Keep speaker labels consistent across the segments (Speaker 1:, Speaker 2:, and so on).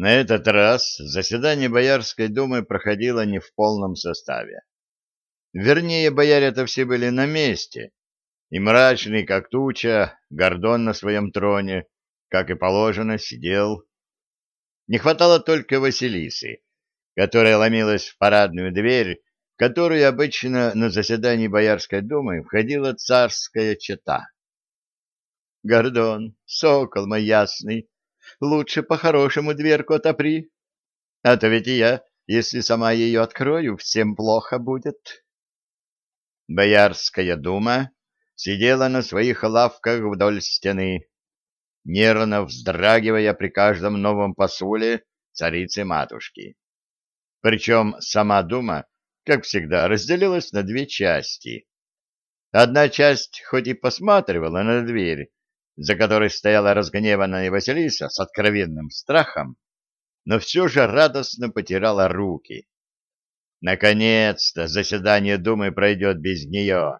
Speaker 1: На этот раз заседание Боярской думы проходило не в полном составе. Вернее, бояре-то все были на месте, и мрачный, как туча, Гордон на своем троне, как и положено, сидел. Не хватало только Василисы, которая ломилась в парадную дверь, в которую обычно на заседании Боярской думы входила царская чета. Гордон, сокол мой ясный, лучше по-хорошему дверку отопри. А то ведь и я, если сама ее открою, всем плохо будет. Боярская дума сидела на своих лавках вдоль стены, нервно вздрагивая при каждом новом посуле царицы-матушки. Причем сама дума, как всегда, разделилась на две части. Одна часть хоть и посматривала на дверь, за которой стояла разгневанная Василиса с откровенным страхом, но все же радостно потирала руки. Наконец-то заседание Думы пройдет без нее,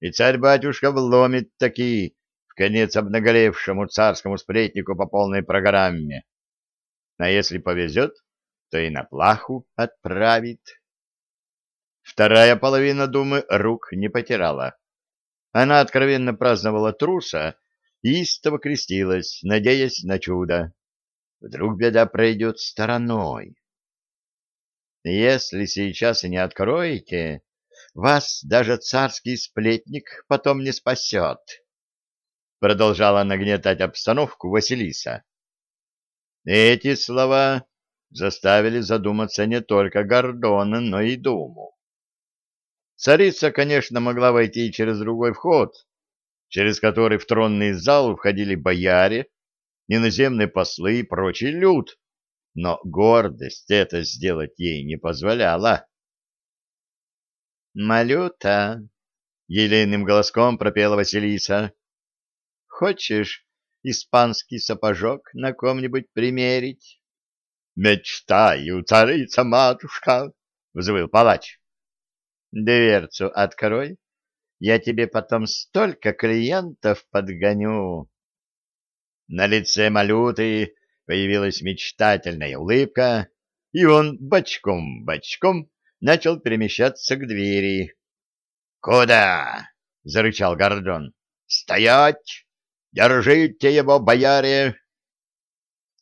Speaker 1: и царь-батюшка вломит такие в конец обнаголевшему царскому сплетнику по полной программе. А если повезет, то и на плаху отправит. Вторая половина Думы рук не потирала. Она откровенно праздновала труса, истово крестилась, надеясь на чудо. Вдруг беда пройдет стороной. Если сейчас и не откроете, вас даже царский сплетник потом не спасет. Продолжала нагнетать обстановку Василиса. Эти слова заставили задуматься не только Гордона, но и Думу. Царица, конечно, могла войти через другой вход, через который в тронный зал входили бояре, иноземные послы и прочий люд, но гордость это сделать ей не позволяла. «Малюта!» — елейным голоском пропела Василиса. «Хочешь испанский сапожок на ком-нибудь примерить?» «Мечтаю, царица-матушка!» — взвыл палач. «Дверцу открой, я тебе потом столько клиентов подгоню. На лице Малюты появилась мечтательная улыбка, и он бочком-бочком начал перемещаться к двери. «Куда?» — зарычал Гордон. «Стоять! Держите его, бояре!»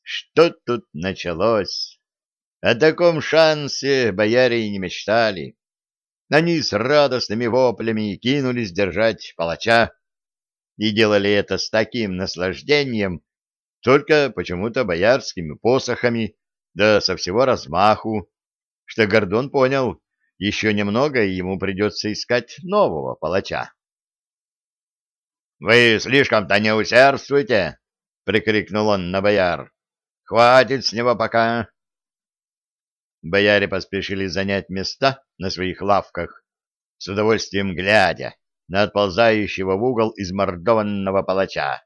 Speaker 1: Что тут началось? О таком шансе бояре и не мечтали. Они с радостными воплями кинулись держать палача и делали это с таким наслаждением, только почему-то боярскими посохами, да со всего размаху, что Гордон понял, еще немного, и ему придется искать нового палача. — Вы слишком-то не усердствуйте! — прикрикнул он на бояр. — Хватит с него пока! Бояре поспешили занять места на своих лавках, с удовольствием глядя на отползающего в угол измордованного палача.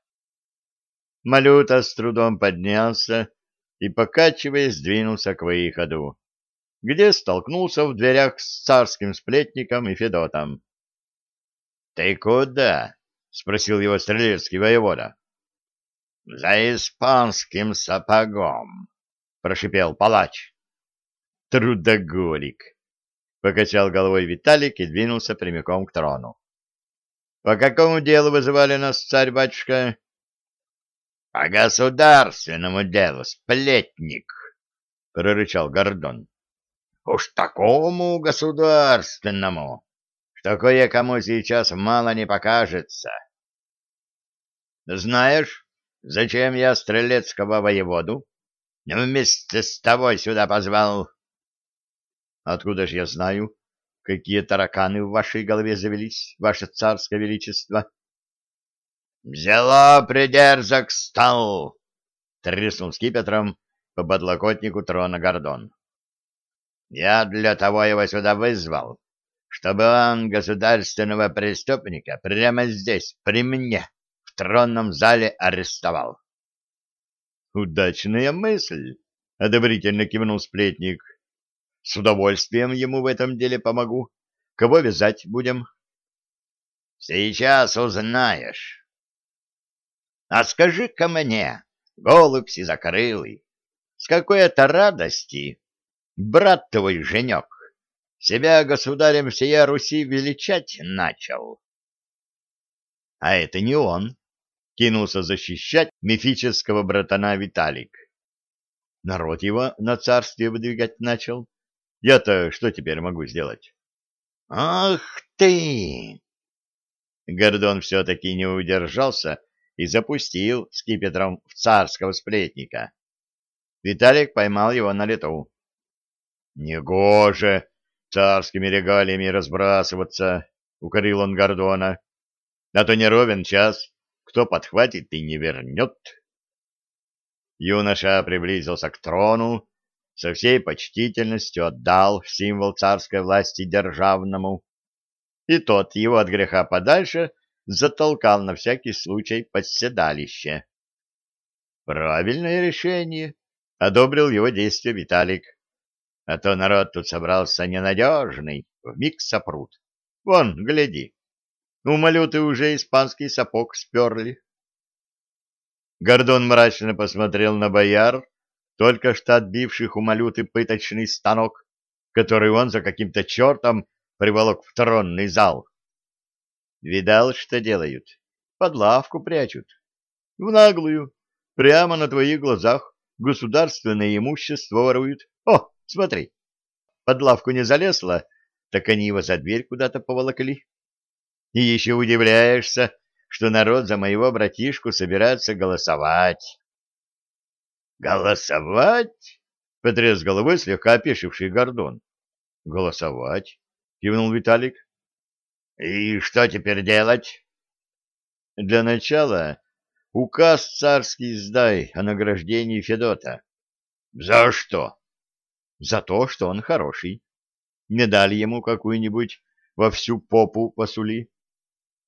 Speaker 1: Малюта с трудом поднялся и, покачиваясь, двинулся к выходу, где столкнулся в дверях с царским сплетником и Федотом. — Ты куда? — спросил его стрелецкий воевода. — За испанским сапогом, — прошипел палач. Трудоголик. Покачал головой Виталик и двинулся прямиком к трону. По какому делу вызывали нас, царь-батюшка? По государственному делу, сплетник, прорычал Гордон. Уж такому государственному, что кое-кому сейчас мало не покажется. Знаешь, зачем я стрелецкого воеводу вместе с тобой сюда позвал? Откуда ж я знаю, какие тараканы в вашей голове завелись, ваше царское величество? Взяло придерзок стал, треснул скипетром по подлокотнику трона Гордон. Я для того его сюда вызвал, чтобы он государственного преступника прямо здесь, при мне, в тронном зале арестовал. Удачная мысль, одобрительно кивнул сплетник. С удовольствием ему в этом деле помогу. Кого вязать будем? Сейчас узнаешь. А скажи-ка мне, голубь сизокрылый, с какой-то радости брат твой, Женек, себя государем всея Руси величать начал. А это не он, кинулся защищать мифического братана Виталик. Народ его на царствие выдвигать начал. Я-то что теперь могу сделать? Ах ты! Гордон все-таки не удержался и запустил скипетром в царского сплетника. Виталик поймал его на лету. «Негоже царскими регалиями разбрасываться!» — укорил он Гордона. «А то не ровен час, кто подхватит и не вернет». Юноша приблизился к трону, со всей почтительностью отдал символ царской власти державному, и тот его от греха подальше затолкал на всякий случай под седалище. Правильное решение, одобрил его действие Виталик. А то народ тут собрался ненадежный, вмиг сопрут. Вон, гляди, у малюты уже испанский сапог сперли. Гордон мрачно посмотрел на бояр, только что отбивших у малюты пыточный станок, который он за каким-то чертом приволок в тронный зал. Видал, что делают? Под лавку прячут. В наглую, прямо на твоих глазах, государственное имущество воруют. О, смотри, под лавку не залезла, так они его за дверь куда-то поволокли. И еще удивляешься, что народ за моего братишку собирается голосовать. «Голосовать?» — потряс головой слегка опешивший Гордон. «Голосовать?» — кивнул Виталик. «И что теперь делать?» «Для начала указ царский сдай о награждении Федота». «За что?» «За то, что он хороший. Не дали ему какую-нибудь во всю попу посули.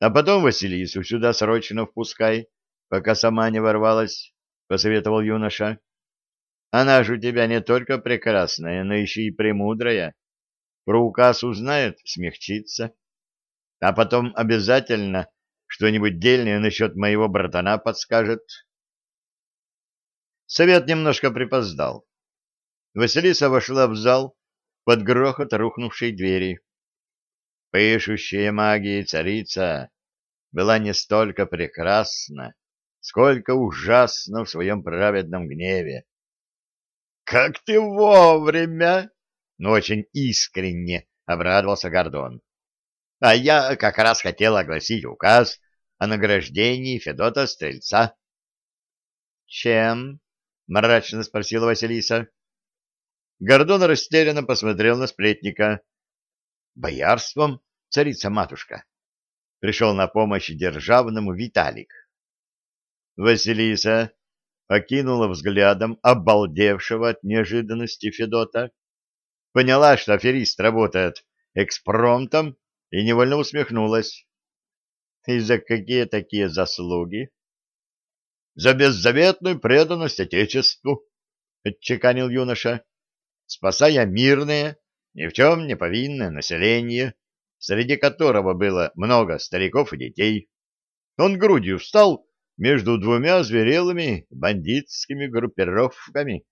Speaker 1: А потом Василису сюда срочно впускай, пока сама не ворвалась». — посоветовал юноша. «Она же у тебя не только прекрасная, но еще и премудрая. Про указ узнает, смягчится. А потом обязательно что-нибудь дельное насчет моего братана подскажет». Совет немножко припоздал. Василиса вошла в зал под грохот рухнувшей двери. Пышущая магией царица была не столько прекрасна, сколько ужасно в своем праведном гневе. — Как ты вовремя! — но очень искренне обрадовался Гордон. — А я как раз хотел огласить указ о награждении Федота Стрельца. — Чем? — мрачно спросила Василиса. Гордон растерянно посмотрел на сплетника. — Боярством, царица-матушка. Пришел на помощь державному Виталик. Василиса окинула взглядом обалдевшего от неожиданности Федота, поняла, что аферист работает экспромтом и невольно усмехнулась. И за какие такие заслуги? За беззаветную преданность Отечеству, — отчеканил юноша, спасая мирное, ни в чем не повинное население, среди которого было много стариков и детей. Он грудью встал между двумя зверелыми бандитскими группировками,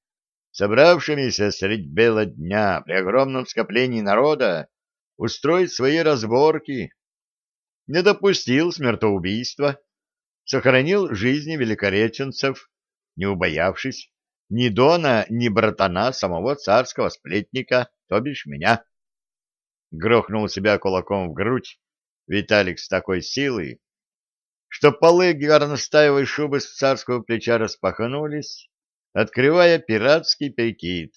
Speaker 1: собравшимися средь бела дня при огромном скоплении народа устроить свои разборки, не допустил смертоубийства, сохранил жизни великореченцев, не убоявшись ни Дона, ни братана самого царского сплетника, то бишь меня. Грохнул себя кулаком в грудь Виталик с такой силой, что полы горностаевой шубы с царского плеча распахнулись, открывая пиратский перекид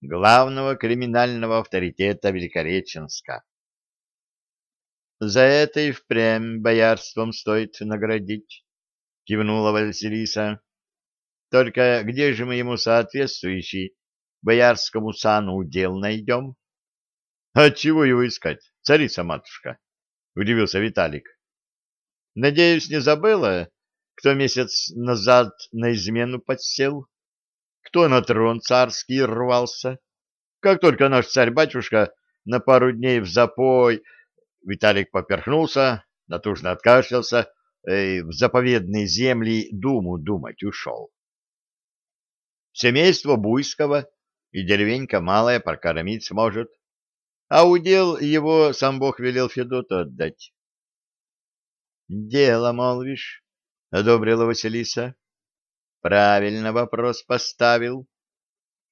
Speaker 1: главного криминального авторитета Великореченска. «За это и впрямь боярством стоит наградить», — кивнула Василиса. «Только где же мы ему соответствующий боярскому сану удел найдем?» «А чего его искать, царица-матушка?» — удивился Виталик. Надеюсь, не забыла, кто месяц назад на измену подсел? Кто на трон царский рвался? Как только наш царь-батюшка на пару дней в запой... Виталик поперхнулся, натужно откашлялся, и в заповедные земли думу думать ушел. Семейство Буйского и деревенька малая прокормить сможет. А удел его сам Бог велел Федоту отдать. — Дело, молвишь, — одобрила Василиса. — Правильно вопрос поставил.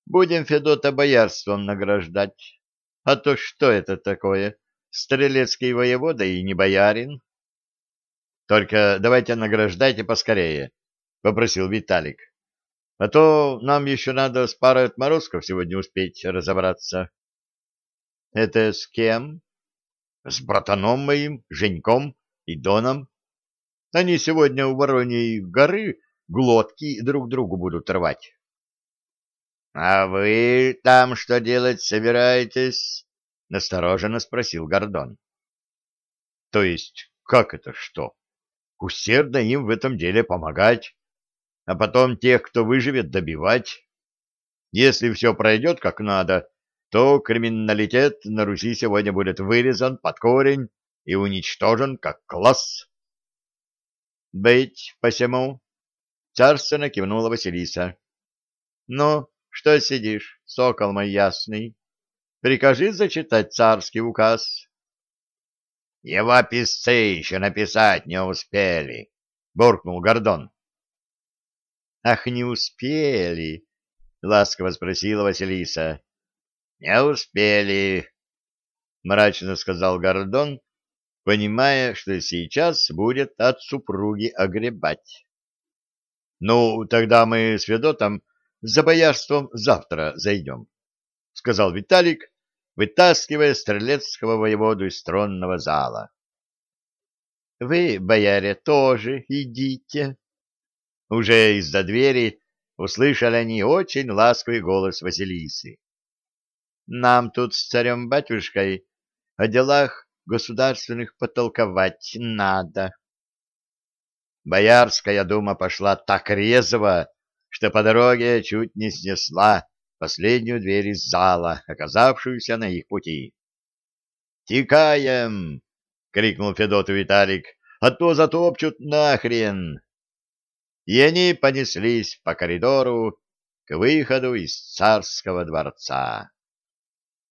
Speaker 1: Будем Федота боярством награждать. А то что это такое? Стрелецкий воевода и не боярин? — Только давайте награждайте поскорее, — попросил Виталик. — А то нам еще надо с парой отморозков сегодня успеть разобраться. — Это с кем? — С братаном моим, Женьком и Доном. Они сегодня у Вороньей горы глотки друг другу будут рвать. — А вы там что делать собираетесь? — настороженно спросил Гордон. — То есть, как это что? Усердно им в этом деле помогать, а потом тех, кто выживет, добивать. Если все пройдет как надо, то криминалитет на Руси сегодня будет вырезан под корень и уничтожен как класс. Быть посему, царственно кивнула Василиса. Ну, что сидишь, сокол мой ясный? Прикажи зачитать царский указ. Его писцы еще написать не успели, буркнул Гордон. Ах, не успели, ласково спросила Василиса. Не успели, мрачно сказал Гордон понимая, что сейчас будет от супруги огребать. — Ну, тогда мы с Федотом за боярством завтра зайдем, — сказал Виталик, вытаскивая стрелецкого воеводу из тронного зала. — Вы, бояре, тоже идите. Уже из-за двери услышали они очень ласковый голос Василисы. — Нам тут с царем-батюшкой о делах государственных потолковать надо. Боярская дума пошла так резво, что по дороге чуть не снесла последнюю дверь из зала, оказавшуюся на их пути. «Текаем!» — крикнул Федот Виталик. «А то затопчут нахрен!» И они понеслись по коридору к выходу из царского дворца.